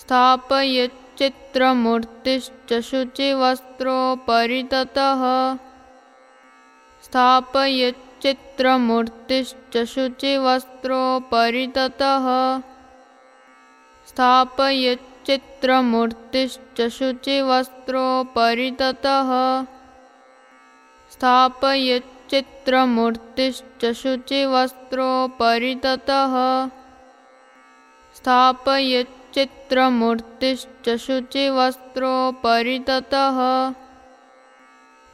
स्थापयच्चित्रमूर्तिश्च शुचिवस्त्रोपरि ततः स्थापयच्चित्रमूर्तिश्च शुचिवस्त्रोपरि ततः स्थापयच्चित्रमूर्तिश्च शुचिवस्त्रोपरि ततः स्थापयच्चित्रमूर्तिश्च शुचिवस्त्रोपरि ततः स्थापयच्चित्रमूर्तिश्च शुचिवस्त्रोपरि ततः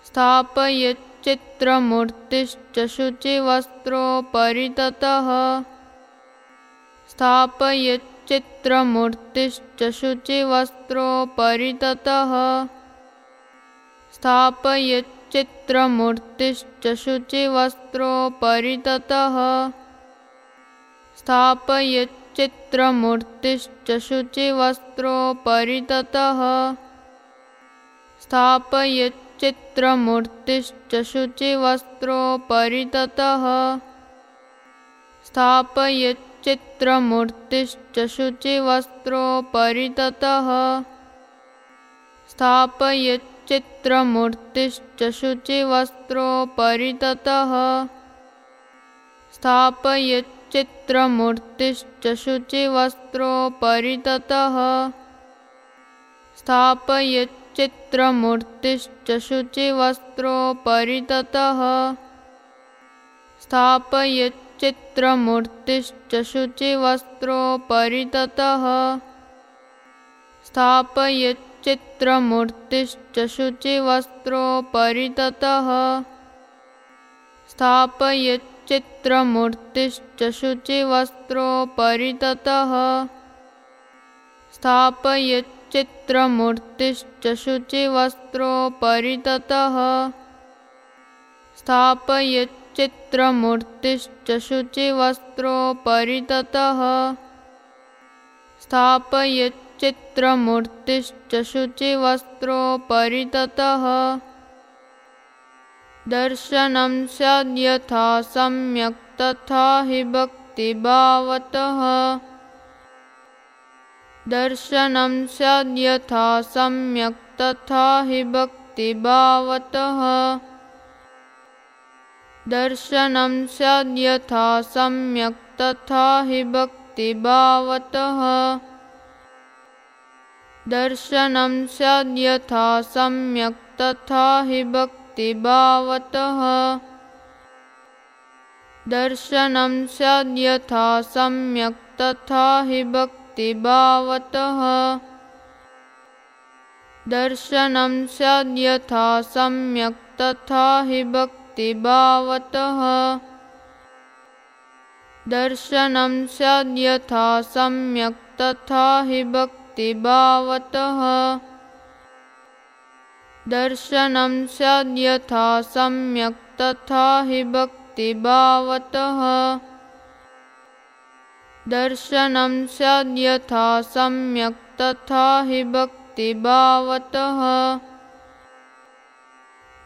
स्थापयच्चित्रमूर्तिश्च शुचिवस्त्रोपरि ततः स्थापयच्चित्रमूर्तिश्च शुचिवस्त्रोपरि ततः स्थापयच्चित्रमूर्तिश्च शुचिवस्त्रोपरि ततः स्थापयच्चित्रमूर्तिश्च शुचिवस्त्रोपरि ततः स्थापयच्चित्रमूर्तिश्च शुचिवस्त्रोपरि ततः स्थापयच्चित्रमूर्तिश्च शुचिवस्त्रोपरि ततः स्थापयच्चित्रमूर्तिश्च शुचिवस्त्रोपरि ततः स्थापयच्चित्रमूर्तिश्च शुचिवस्त्रोपरि ततः स्थापयच्चित्रमूर्तिश्च शुचिवस्त्रोपरि ततः स्थापयच्चित्रमूर्तिश्च शुचिवस्त्रोपरि ततः स्थापयच्चित्रमूर्तिश्च शुचिवस्त्रोपरि ततः स्थापयच्चित्रमूर्तिश्च शुचिवस्त्रोपरि ततः स्थापयच्चित्रमूर्तिश्च शुचिवस्त्रोपरि ततः स्थापयच्चित्रमूर्तिश्च शुचिवस्त्रोपरि ततः स्थापयच्चित्रमूर्तिश्च शुचिवस्त्रोपरि ततः दर्शनं स्याद्यथा सम्यक् तथा हि भक्तिभावतः। दर्शनं स्याद्यथा सम्यक् तथा हि भक्तिभावतः। दर्शनं स्याद्यथा सम्यक् तथा हि भक्तिभावतः। दर्शनं स्याद्यथा सम्यक् तथा हि दर्शनं सम्यक् तथा हि भक्तिभावतः दर्शनं स्याद्यथा सम्यक् तथा हि भक्तिभावतः दर्शनं स्याद्यथा सम्यक् तथा हि भक्तिभावतः दर्शनं स्याद्यथा सम्यक् तथा हि भक्तिभावतः। दर्शनं स्याद्यथा सम्यक् तथा हि भक्तिभावतः।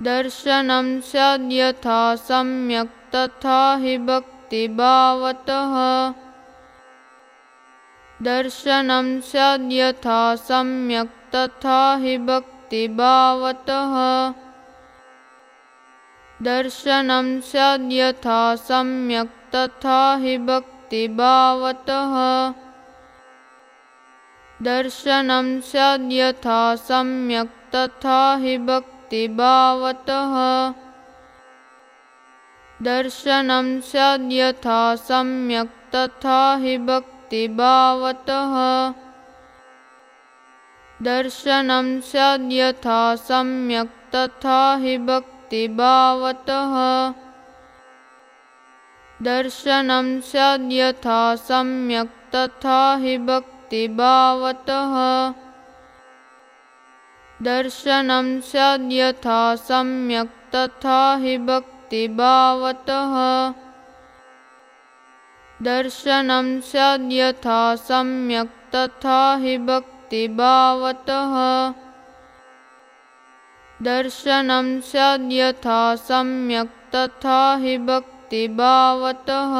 दर्शनं स्याद्यथा सम्यक् तथा हि भक्तिभावतः। दर्शनं स्याद्यथा सम्यक् तथा हि भक्तिभावतः दर्शनं स्याद्यथा सम्यक् तथा हि भक्तिभावतः दर्शनं स्याद्यथा सम्यक् तथा हि भक्तिभावतः दर्शनं स्याद्यथा सम्यक् तथा हि भक्तिभावतः दर्शनं स्याद्यथा सम्यक् तथा हि भक्तिभावतः। दर्शनं स्याद्यथा सम्यक् तथा हि भक्तिभावतः। दर्शनं स्याद्यथा सम्यक् तथा हि भक्तिभावतः। दर्शनं स्याद्यथा सम्यक् तथा हि भक्तिभावतः दर्शनं स्याद्यथा सम्यक् तथा हि भक्तिभावतः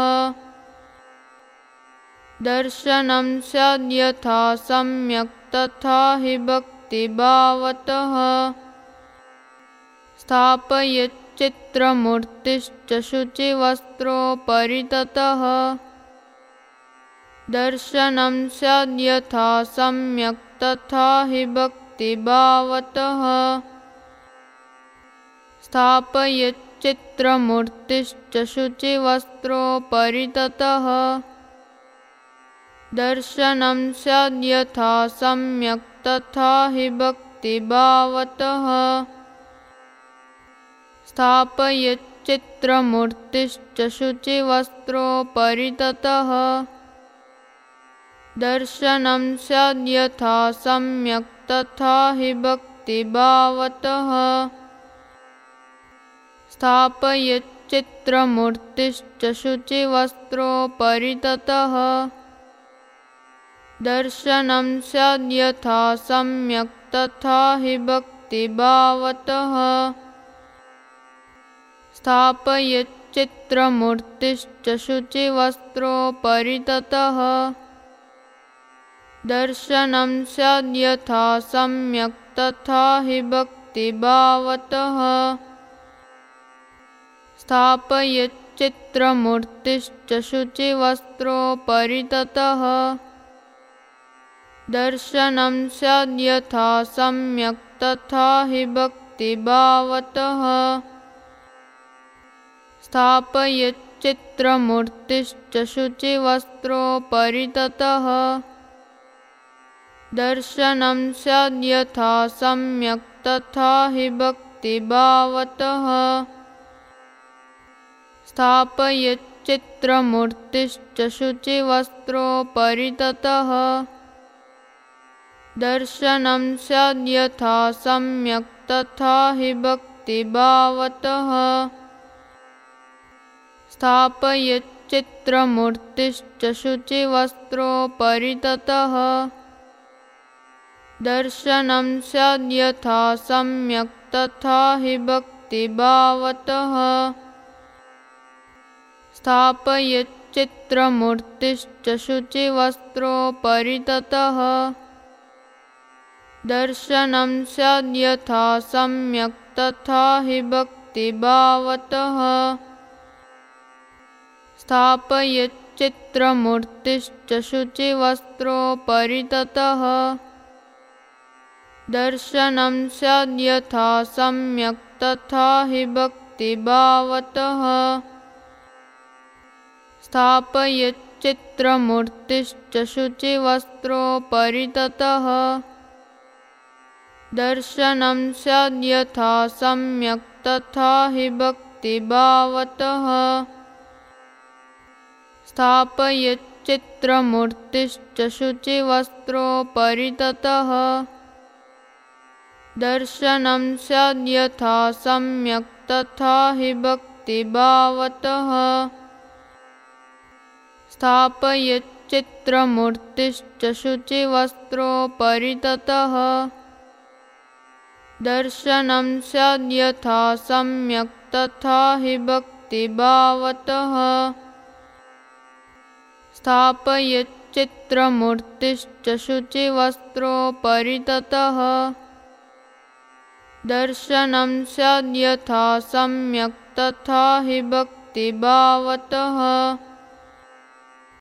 दर्शनं स्याद्यथा सम्यक् तथा हि भक्तिभावतः स्थापयच्चित्रमूर्तिश्च शुचिवस्त्रोपरि ततः दर्शनं स्याद्यथा सम्यक् तथा हि भक्तिभावतः। स्थापयच्चित्रमूर्तिश्च शुचिवस्त्रोपरि ततः दर्शनं स्याद्यथा सम्यक् तथा हि भक्तिभावतः। स्थापयच्चित्रमूर्तिश्च शुचिवस्त्रोपरि ततः दर्शनं स्याद्यथा सम्यक् तथा हि भक्तिभावतः। स्थापयच्चित्रमूर्तिश्च शुचिवस्त्रोपरि ततः दर्शनं स्याद्यथा सम्यक् तथा हि भक्तिभावतः। स्थापयच्चित्रमूर्तिश्च शुचिवस्त्रोपरि ततः दर्शनं स्याद्यथा सम्यक् तथा हि भक्तिभावतः। स्थापयच्चित्रमूर्तिश्च शुचिवस्त्रोपरि ततः दर्शनं स्याद्यथा सम्यक् तथा हि भक्तिभावतः। स्थापयच्चित्रमूर्तिश्च शुचिवस्त्रोपरि ततः दर्शनं स्याद्यथा सम्यक् तथा हि भक्तिभावतः। स्थापयच्चित्रमूर्तिश्च शुचिवस्त्रोपरि ततः दर्शनं स्याद्यथा सम्यक् तथा हि भक्तिभावतः। स्थापयच्चित्रमूर्तिश्च शुचिवस्त्रोपरि ततः दर्शनं स्याद्यथा सम्यक् तथा हि भक्तिभावतः। स्थापयच्चित्रमूर्तिश्च शुचिवस्त्रोपरि ततः दर्शनं स्याद्यथा सम्यक् तथा हि भक्तिभावतः। स्थापयच्चित्रमूर्तिश्च शुचिवस्त्रोपरि ततः दर्शनं स्याद्यथा सम्यक् तथा हि भक्तिभावतः। स्थापयच्चित्रमूर्तिश्च शुचिवस्त्रोपरि ततः दर्शनं स्याद्यथा सम्यक् तथा हि भक्तिभावतः। स्थापयच्चित्रमूर्तिश्च शुचिवस्त्रोपरि ततः दर्शनं स्याद्यथा सम्यक् तथा हि भक्तिभावतः। स्थापयच्चित्रमूर्तिश्च शुचिवस्त्रोपरि ततः दर्शनं स्याद्यथा सम्यक् तथा हि भक्तिभावतः। स्थापयच्चित्रमूर्तिश्च शुचिवस्त्रोपरि ततः दर्शनं स्याद्यथा सम्यक् तथा हि भक्तिभावतः